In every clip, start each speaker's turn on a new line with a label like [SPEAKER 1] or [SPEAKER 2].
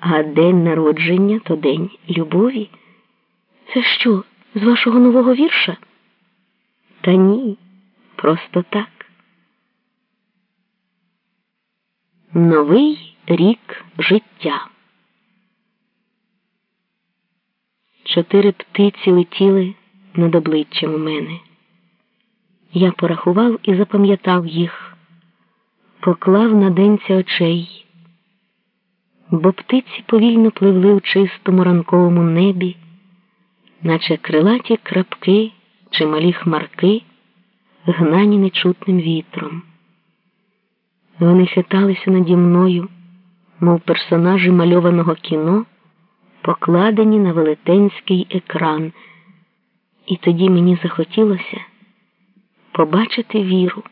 [SPEAKER 1] А день народження то день любові. Це що, з вашого нового вірша? Та ні, просто так. Новий рік життя. Чотири птиці летіли над обличчям у мене. Я порахував і запам'ятав їх, поклав на денця очей, бо птиці повільно пливли у чистому ранковому небі, наче крилаті крапки чи малі хмарки, гнані нечутним вітром. Вони хиталися наді мною, мов персонажі мальованого кіно, покладені на велетенський екран, і тоді мені захотілося побачити віру.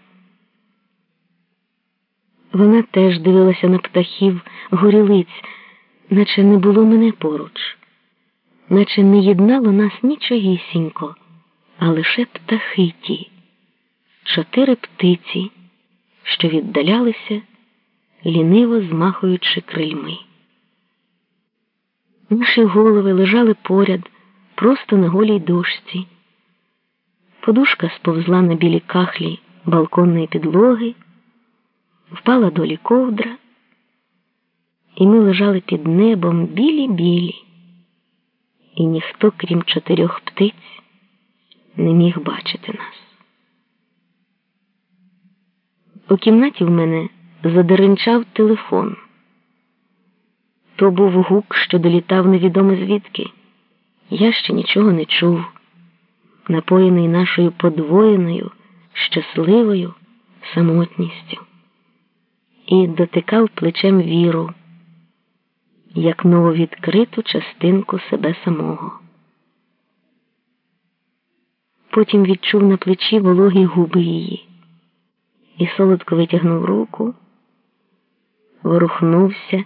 [SPEAKER 1] Вона теж дивилася на птахів, горілиць, наче не було мене поруч, наче не єднало нас нічогісінько, а лише птахи ті, чотири птиці, що віддалялися, ліниво змахуючи крильми. Наші голови лежали поряд, просто на голій дошці. Подушка сповзла на білі кахлі балконної підлоги, впала долі ковдра, і ми лежали під небом білі-білі, і ніхто, крім чотирьох птиць, не міг бачити нас. У кімнаті в мене задеренчав телефон. То був гук, що долітав невідомо звідки. Я ще нічого не чув напоєний нашою подвоєною, щасливою самотністю, і дотикав плечем віру, як нововідкриту частинку себе самого. Потім відчув на плечі вологі губи її і солодко витягнув руку, ворухнувся,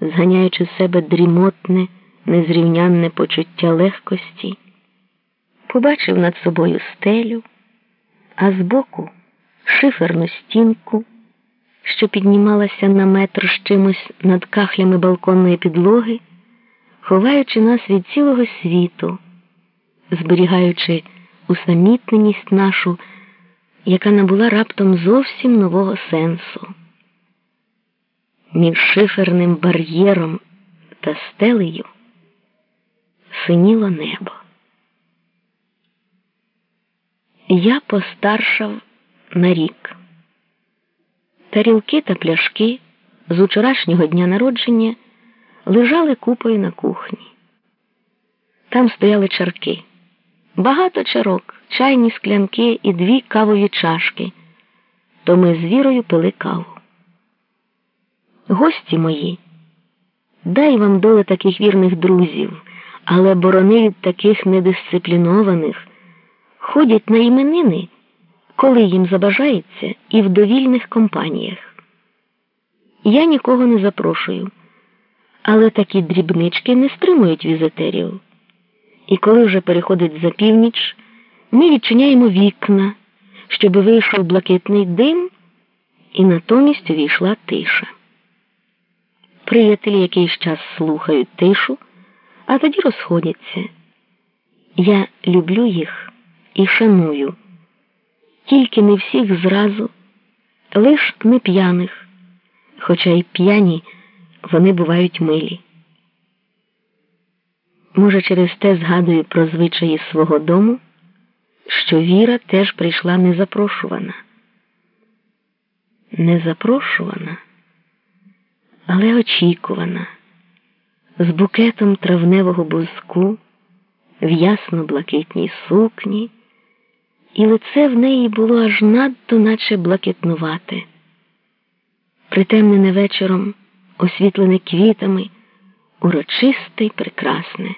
[SPEAKER 1] зганяючи з себе дрімотне, незрівнянне почуття легкості побачив над собою стелю, а збоку шиферну стінку, що піднімалася на метр з чимось над кахлями балконної підлоги, ховаючи нас від цілого світу, зберігаючи усамітненість нашу, яка набула раптом зовсім нового сенсу. Між шиферним бар'єром та стелею синіло небо. Я постаршав на рік. Тарілки та пляшки з учорашнього дня народження лежали купою на кухні. Там стояли чарки, багато чарок, чайні склянки і дві кавові чашки. То ми з вірою пили каву. Гості мої, дай вам доле таких вірних друзів, але борони від таких недисциплінованих ходять на іменини, коли їм забажається, і в довільних компаніях. Я нікого не запрошую, але такі дрібнички не стримують візитерів. І коли вже переходить за північ, ми відчиняємо вікна, щоб вийшов блакитний дим, і натомість увійшла тиша. Приятелі якийсь час слухають тишу, а тоді розходяться. Я люблю їх і шаную, тільки не всіх зразу, лиш не п'яних, хоча й п'яні вони бувають милі. Може, через те згадую про звичаї свого дому, що Віра теж прийшла незапрошувана. Незапрошувана, але очікувана, з букетом травневого бузку в ясно блакитній сукні і лице в неї було аж надто, наче блакитнувате. Притемнене вечором, освітлене квітами, урочисте й прекрасне.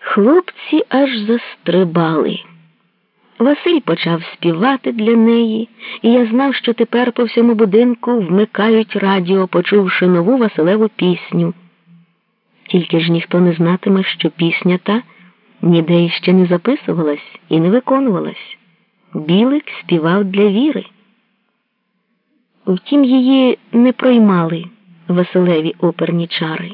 [SPEAKER 1] Хлопці аж застрибали. Василь почав співати для неї, і я знав, що тепер по всьому будинку вмикають радіо, почувши нову Василеву пісню. Тільки ж ніхто не знатиме, що пісня та ніде іще не записувалась і не виконувалась. Білик співав для віри. Втім, її не проймали Василеві оперні чари.